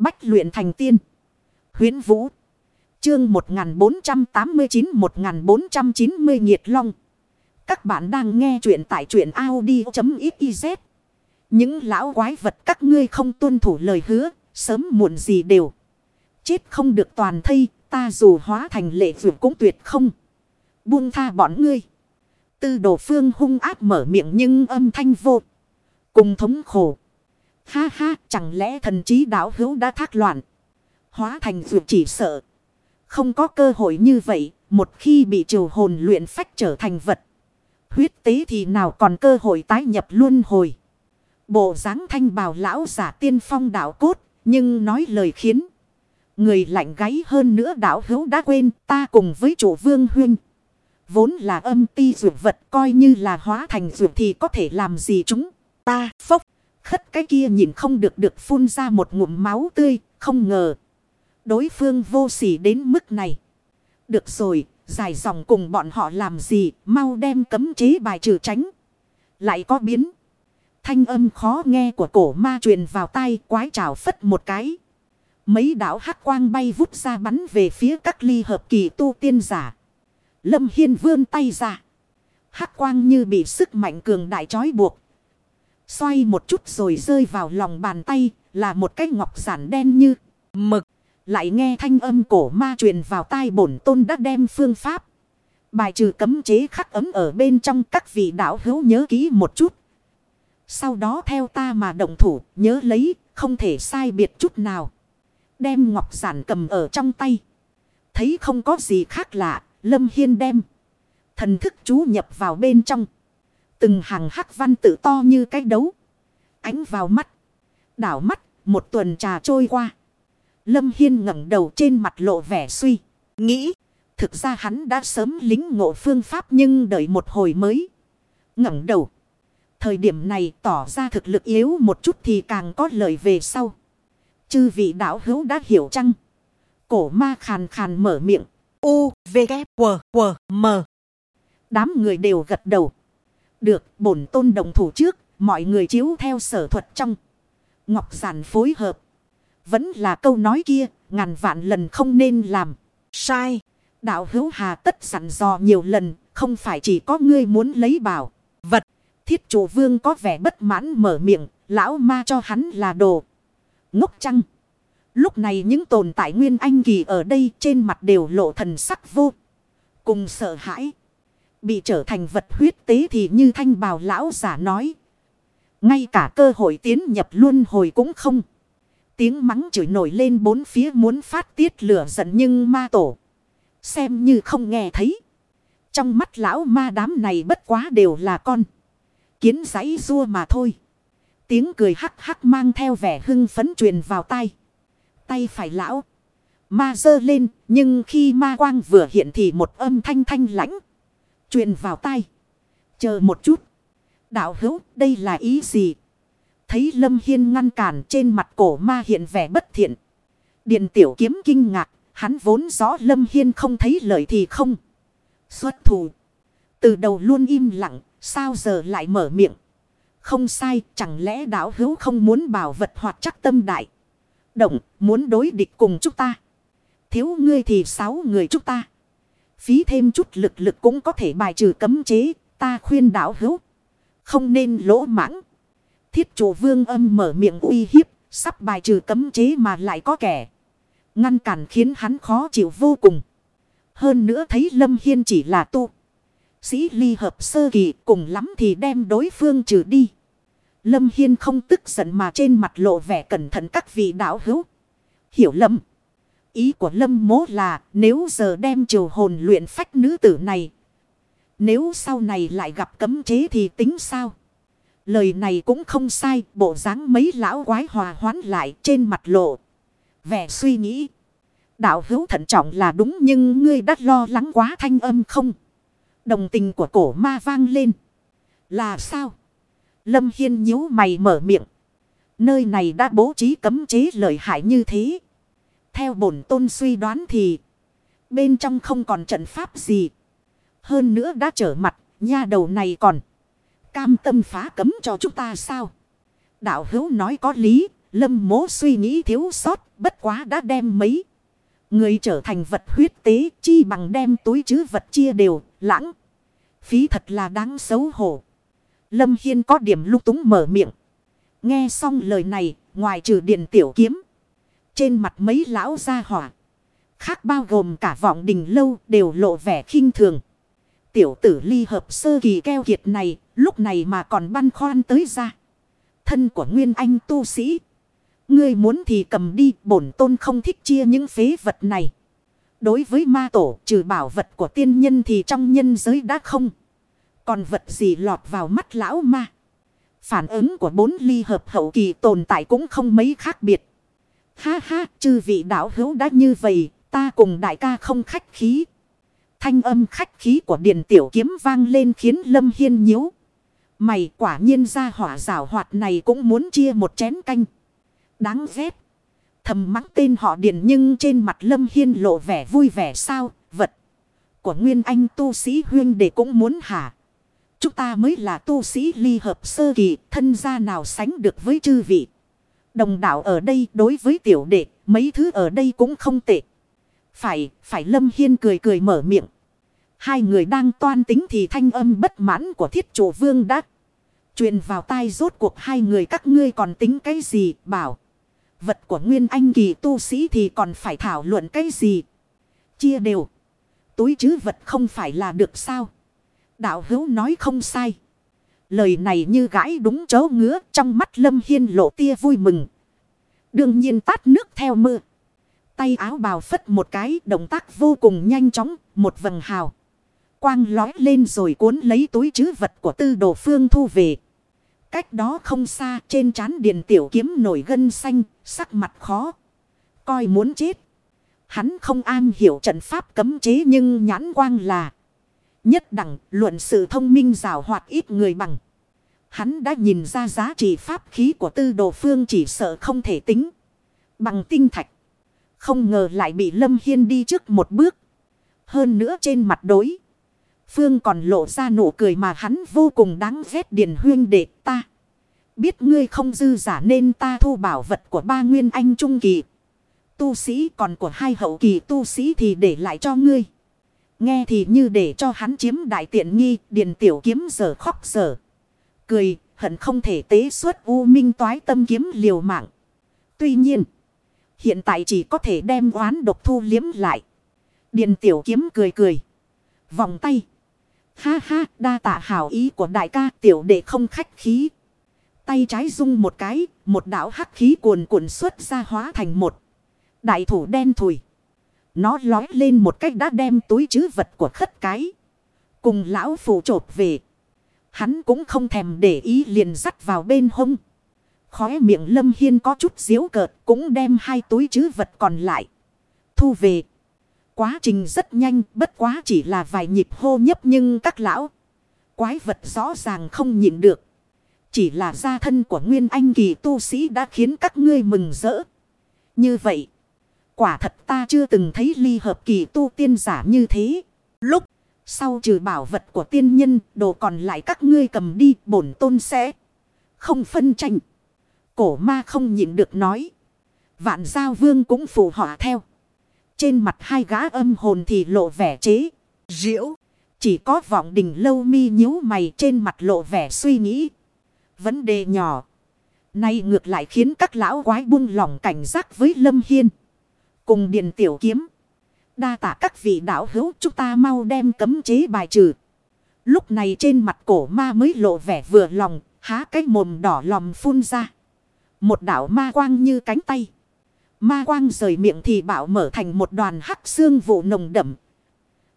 Bách luyện thành tiên. Huyến Vũ. Chương 1489-1490 Nhiệt Long. Các bạn đang nghe truyện tại truyện Audi.xyz. Những lão quái vật các ngươi không tuân thủ lời hứa. Sớm muộn gì đều. Chết không được toàn thây. Ta dù hóa thành lệ vượt cũng tuyệt không. Buông tha bọn ngươi. Tư đồ phương hung áp mở miệng nhưng âm thanh vô. Cùng thống khổ. Ha ha, chẳng lẽ thần trí đạo hữu đã thác loạn. Hóa thành vượt chỉ sợ. Không có cơ hội như vậy. Một khi bị triều hồn luyện phách trở thành vật. Huyết tế thì nào còn cơ hội tái nhập luân hồi. Bộ dáng thanh bào lão giả tiên phong đạo cốt. Nhưng nói lời khiến. Người lạnh gáy hơn nữa đạo hữu đã quên ta cùng với chủ vương huynh. Vốn là âm ti dược vật coi như là hóa thành dược thì có thể làm gì chúng ta phốc. Khất cái kia nhìn không được được phun ra một ngụm máu tươi, không ngờ. Đối phương vô sỉ đến mức này. Được rồi, dài dòng cùng bọn họ làm gì, mau đem cấm chế bài trừ tránh. Lại có biến. Thanh âm khó nghe của cổ ma truyền vào tai quái trào phất một cái. Mấy đảo hắc quang bay vút ra bắn về phía các ly hợp kỳ tu tiên giả. Lâm Hiên vươn tay ra. Hắc quang như bị sức mạnh cường đại trói buộc. Xoay một chút rồi rơi vào lòng bàn tay, là một cái ngọc giản đen như mực. Lại nghe thanh âm cổ ma truyền vào tai bổn tôn đã đem phương pháp. Bài trừ cấm chế khắc ấm ở bên trong các vị đạo hữu nhớ kỹ một chút. Sau đó theo ta mà động thủ, nhớ lấy, không thể sai biệt chút nào. Đem ngọc giản cầm ở trong tay. Thấy không có gì khác lạ, Lâm Hiên đem. Thần thức chú nhập vào bên trong. Từng hàng hắc văn tự to như cái đấu. Ánh vào mắt. Đảo mắt, một tuần trà trôi qua. Lâm Hiên ngẩng đầu trên mặt lộ vẻ suy. Nghĩ, thực ra hắn đã sớm lính ngộ phương pháp nhưng đợi một hồi mới. ngẩng đầu. Thời điểm này tỏ ra thực lực yếu một chút thì càng có lợi về sau. Chư vị đạo hữu đã hiểu chăng? Cổ ma khàn khàn mở miệng. U, V, K, W, W, M. Đám người đều gật đầu. Được, bổn tôn đồng thủ trước, mọi người chiếu theo sở thuật trong. Ngọc giản phối hợp. Vẫn là câu nói kia, ngàn vạn lần không nên làm. Sai. Đạo hữu hà tất sẵn dò nhiều lần, không phải chỉ có ngươi muốn lấy bảo. Vật. Thiết chủ vương có vẻ bất mãn mở miệng, lão ma cho hắn là đồ. Ngốc trăng. Lúc này những tồn tại nguyên anh kỳ ở đây trên mặt đều lộ thần sắc vô. Cùng sợ hãi. Bị trở thành vật huyết tế thì như thanh bào lão giả nói. Ngay cả cơ hội tiến nhập luân hồi cũng không. Tiếng mắng chửi nổi lên bốn phía muốn phát tiết lửa giận nhưng ma tổ. Xem như không nghe thấy. Trong mắt lão ma đám này bất quá đều là con. Kiến giấy rua mà thôi. Tiếng cười hắc hắc mang theo vẻ hưng phấn truyền vào tay tay phải lão. Ma dơ lên, nhưng khi ma quang vừa hiện thì một âm thanh thanh lãnh truyền vào tay. Chờ một chút. Đạo hữu, đây là ý gì? Thấy Lâm Hiên ngăn cản trên mặt cổ ma hiện vẻ bất thiện. Điện tiểu kiếm kinh ngạc, hắn vốn rõ Lâm Hiên không thấy lời thì không. Xuất thủ. Từ đầu luôn im lặng, sao giờ lại mở miệng? Không sai, chẳng lẽ đạo hữu không muốn bảo vật hoặc chắc tâm đại động, muốn đối địch cùng chúng ta. Thiếu ngươi thì sáu người chúng ta. Phí thêm chút lực lực cũng có thể bài trừ cấm chế, ta khuyên đảo hữu. Không nên lỗ mãng. Thiết chủ vương âm mở miệng uy hiếp, sắp bài trừ cấm chế mà lại có kẻ. Ngăn cản khiến hắn khó chịu vô cùng. Hơn nữa thấy Lâm Hiên chỉ là tu. Sĩ ly hợp sơ kỳ cùng lắm thì đem đối phương trừ đi. Lâm Hiên không tức giận mà trên mặt lộ vẻ cẩn thận các vị đạo hữu. Hiểu lầm. Ý của Lâm mố là, nếu giờ đem triều hồn luyện phách nữ tử này. Nếu sau này lại gặp cấm chế thì tính sao? Lời này cũng không sai. Bộ dáng mấy lão quái hòa hoán lại trên mặt lộ. Vẻ suy nghĩ. Đạo hữu thận trọng là đúng nhưng ngươi đã lo lắng quá thanh âm không? Đồng tình của cổ ma vang lên. Là sao? Lâm Hiên nhíu mày mở miệng. Nơi này đã bố trí cấm chế lợi hại như thế. Theo bổn tôn suy đoán thì. Bên trong không còn trận pháp gì. Hơn nữa đã trở mặt. Nha đầu này còn. Cam tâm phá cấm cho chúng ta sao? Đạo hữu nói có lý. lâm mố suy nghĩ thiếu sót, bất quá đã đem mấy. Người trở thành vật huyết tế, chi bằng đem túi chứ vật chia đều, lãng. Phí thật là đáng xấu hổ. Lâm Hiên có điểm lúc túng mở miệng. Nghe xong lời này, ngoài trừ điện tiểu kiếm. Trên mặt mấy lão gia hỏa. Khác bao gồm cả vọng đình lâu đều lộ vẻ khinh thường. Tiểu tử ly hợp sơ kỳ keo kiệt này, lúc này mà còn băn khoăn tới ra. Thân của Nguyên Anh tu sĩ. Ngươi muốn thì cầm đi, bổn tôn không thích chia những phế vật này. Đối với ma tổ, trừ bảo vật của tiên nhân thì trong nhân giới đã không. Còn vật gì lọt vào mắt lão ma. Phản ứng của bốn ly hợp hậu kỳ tồn tại cũng không mấy khác biệt. Ha ha, chư vị đạo hữu đã như vậy, ta cùng đại ca không khách khí. Thanh âm khách khí của Điền tiểu kiếm vang lên khiến Lâm Hiên nhíu. Mày quả nhiên ra hỏa rào hoạt này cũng muốn chia một chén canh. Đáng ghét. Thầm mắng tên họ Điền nhưng trên mặt Lâm Hiên lộ vẻ vui vẻ sao, vật. Của Nguyên Anh tu sĩ huyên để cũng muốn hả. Chúng ta mới là tu sĩ ly hợp sơ kỳ, thân gia nào sánh được với chư vị. Đồng đạo ở đây đối với tiểu đệ, mấy thứ ở đây cũng không tệ. Phải, phải Lâm Hiên cười cười mở miệng. Hai người đang toan tính thì thanh âm bất mãn của thiết chủ vương đã truyền vào tai rốt cuộc hai người các ngươi còn tính cái gì bảo. Vật của Nguyên Anh kỳ tu sĩ thì còn phải thảo luận cái gì. Chia đều. Túi chứ vật không phải là được sao. Đạo hữu nói không sai. Lời này như gãi đúng chỗ ngứa trong mắt Lâm Hiên lộ tia vui mừng. Đương nhiên tát nước theo mưa. Tay áo bào phất một cái động tác vô cùng nhanh chóng, một vầng hào. Quang lói lên rồi cuốn lấy túi chứ vật của tư đồ phương thu về. Cách đó không xa trên trán điện tiểu kiếm nổi gân xanh, sắc mặt khó. Coi muốn chết. Hắn không an hiểu trận pháp cấm chế nhưng nhãn quang là. Nhất đẳng, luận sự thông minh rào hoạt ít người bằng. Hắn đã nhìn ra giá trị pháp khí của tư đồ phương chỉ sợ không thể tính. Bằng tinh thạch. Không ngờ lại bị Lâm Hiên đi trước một bước. Hơn nữa trên mặt đối. Phương còn lộ ra nụ cười mà hắn vô cùng đáng ghét điền huyên đệ ta. Biết ngươi không dư giả nên ta thu bảo vật của ba nguyên anh trung kỳ. Tu sĩ còn của hai hậu kỳ tu sĩ thì để lại cho ngươi. Nghe thì như để cho hắn chiếm đại tiện nghi, điền tiểu kiếm giờ khóc giờ. Cười, hận không thể tế xuất u minh toái tâm kiếm liều mạng. Tuy nhiên, hiện tại chỉ có thể đem oán độc thu liếm lại. Điền tiểu kiếm cười cười. Vòng tay. Ha ha, đa tạ hảo ý của đại ca tiểu đệ không khách khí. Tay trái rung một cái, một đảo hắc khí cuồn cuộn xuất ra hóa thành một. Đại thủ đen thùi. Nó lói lên một cách đã đem túi chứ vật của khất cái. Cùng lão phụ trột về. Hắn cũng không thèm để ý liền dắt vào bên hông. Khóe miệng lâm hiên có chút diếu cợt cũng đem hai túi chứ vật còn lại. Thu về. Quá trình rất nhanh, bất quá chỉ là vài nhịp hô nhấp nhưng các lão. Quái vật rõ ràng không nhịn được. Chỉ là gia thân của Nguyên Anh kỳ tu sĩ đã khiến các ngươi mừng rỡ. Như vậy. Quả thật ta chưa từng thấy ly hợp kỳ tu tiên giả như thế. Lúc sau trừ bảo vật của tiên nhân, đồ còn lại các ngươi cầm đi, bổn tôn sẽ. Không phân tranh. Cổ ma không nhịn được nói. Vạn giao vương cũng phù họa theo. Trên mặt hai gã âm hồn thì lộ vẻ chế. Diễu. Chỉ có vọng đình lâu mi nhíu mày trên mặt lộ vẻ suy nghĩ. Vấn đề nhỏ. Nay ngược lại khiến các lão quái buông lòng cảnh giác với Lâm Hiên. Cùng điện tiểu kiếm. Đa tạ các vị đạo hữu chúng ta mau đem cấm chế bài trừ. Lúc này trên mặt cổ ma mới lộ vẻ vừa lòng, há cái mồm đỏ lòm phun ra. Một đảo ma quang như cánh tay. Ma quang rời miệng thì bảo mở thành một đoàn hắc xương vụ nồng đậm.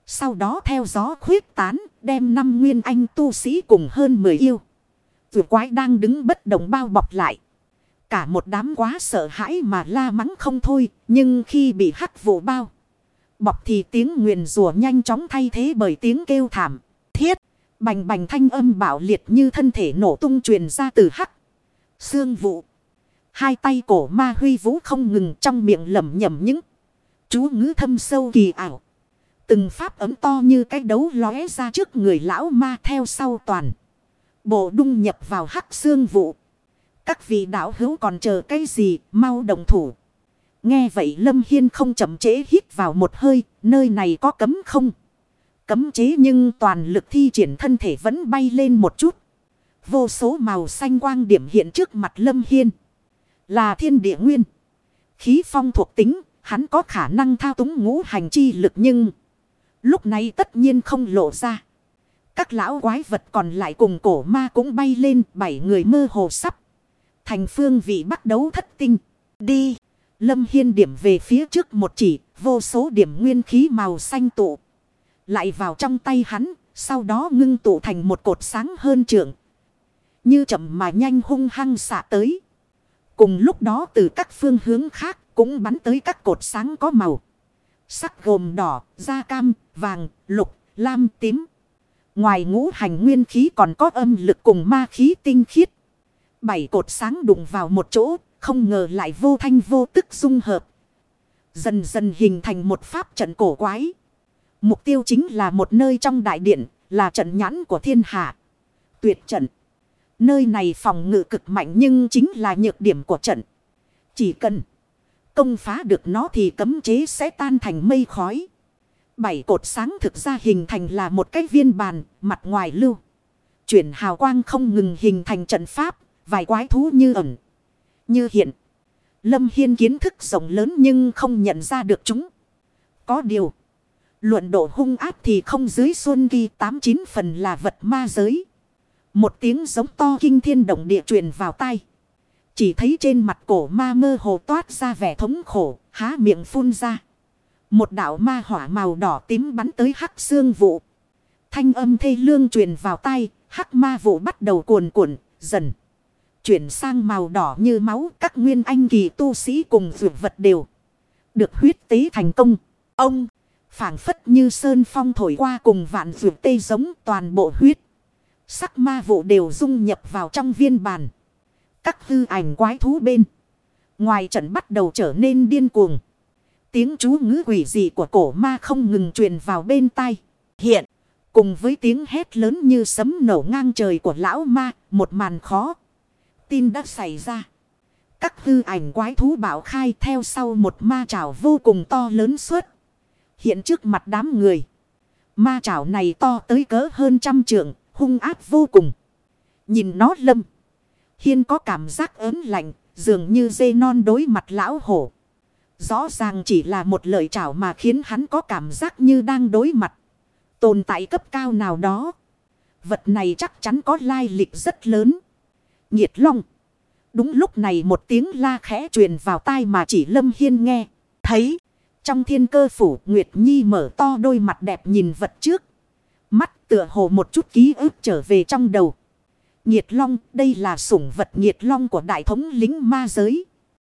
Sau đó theo gió khuyết tán, đem năm nguyên anh tu sĩ cùng hơn 10 yêu. Vừa quái đang đứng bất động bao bọc lại. Cả một đám quá sợ hãi mà la mắng không thôi, nhưng khi bị hắc vụ bao. Bọc thì tiếng nguyền rủa nhanh chóng thay thế bởi tiếng kêu thảm. Thiết, bành bành thanh âm bạo liệt như thân thể nổ tung truyền ra từ hắc. Xương vụ. Hai tay cổ ma huy vũ không ngừng trong miệng lẩm nhẩm những chú ngữ thâm sâu kỳ ảo. Từng pháp ấm to như cái đấu lóe ra trước người lão ma theo sau toàn. Bộ đung nhập vào hắc xương vụ. Các vị đạo hữu còn chờ cái gì, mau đồng thủ. Nghe vậy Lâm Hiên không chậm chế hít vào một hơi, nơi này có cấm không? Cấm chế nhưng toàn lực thi triển thân thể vẫn bay lên một chút. Vô số màu xanh quang điểm hiện trước mặt Lâm Hiên. Là thiên địa nguyên. Khí phong thuộc tính, hắn có khả năng thao túng ngũ hành chi lực nhưng... Lúc này tất nhiên không lộ ra. Các lão quái vật còn lại cùng cổ ma cũng bay lên bảy người mơ hồ sắp. Thành phương vị bắt đấu thất tinh. Đi. Lâm Hiên điểm về phía trước một chỉ. Vô số điểm nguyên khí màu xanh tụ. Lại vào trong tay hắn. Sau đó ngưng tụ thành một cột sáng hơn trượng. Như chậm mà nhanh hung hăng xạ tới. Cùng lúc đó từ các phương hướng khác cũng bắn tới các cột sáng có màu. Sắc gồm đỏ, da cam, vàng, lục, lam, tím. Ngoài ngũ hành nguyên khí còn có âm lực cùng ma khí tinh khiết. Bảy cột sáng đụng vào một chỗ, không ngờ lại vô thanh vô tức dung hợp. Dần dần hình thành một pháp trận cổ quái. Mục tiêu chính là một nơi trong đại điện, là trận nhãn của thiên hạ. Tuyệt trận. Nơi này phòng ngự cực mạnh nhưng chính là nhược điểm của trận. Chỉ cần công phá được nó thì cấm chế sẽ tan thành mây khói. Bảy cột sáng thực ra hình thành là một cái viên bàn, mặt ngoài lưu. Chuyển hào quang không ngừng hình thành trận pháp, vài quái thú như ẩn, như hiện. Lâm Hiên kiến thức rộng lớn nhưng không nhận ra được chúng. Có điều, luận độ hung áp thì không dưới xuân ghi 89 phần là vật ma giới. Một tiếng giống to kinh thiên động địa truyền vào tai. Chỉ thấy trên mặt cổ ma mơ hồ toát ra vẻ thống khổ, há miệng phun ra. Một đạo ma hỏa màu đỏ tím bắn tới hắc xương vụ. Thanh âm thê lương truyền vào tai hắc ma vụ bắt đầu cuồn cuộn, dần. Chuyển sang màu đỏ như máu, các nguyên anh kỳ tu sĩ cùng vượt vật đều. Được huyết tế thành công. Ông, phảng phất như sơn phong thổi qua cùng vạn vượt tê giống toàn bộ huyết. Sắc ma vụ đều dung nhập vào trong viên bàn. Các hư ảnh quái thú bên. Ngoài trận bắt đầu trở nên điên cuồng. Tiếng chú ngữ quỷ dị của cổ ma không ngừng truyền vào bên tai. Hiện, cùng với tiếng hét lớn như sấm nổ ngang trời của lão ma, một màn khó. Tin đã xảy ra. Các hư ảnh quái thú bảo khai theo sau một ma trảo vô cùng to lớn suốt. Hiện trước mặt đám người. Ma trảo này to tới cỡ hơn trăm trượng, hung áp vô cùng. Nhìn nó lâm. Hiên có cảm giác ớn lạnh, dường như dê non đối mặt lão hổ. Rõ ràng chỉ là một lời chào mà khiến hắn có cảm giác như đang đối mặt. Tồn tại cấp cao nào đó. Vật này chắc chắn có lai lịch rất lớn. Nhiệt long. Đúng lúc này một tiếng la khẽ truyền vào tai mà chỉ Lâm Hiên nghe. Thấy. Trong thiên cơ phủ, Nguyệt Nhi mở to đôi mặt đẹp nhìn vật trước. Mắt tựa hồ một chút ký ức trở về trong đầu. Nhiệt long, đây là sủng vật nhiệt long của đại thống lính ma giới.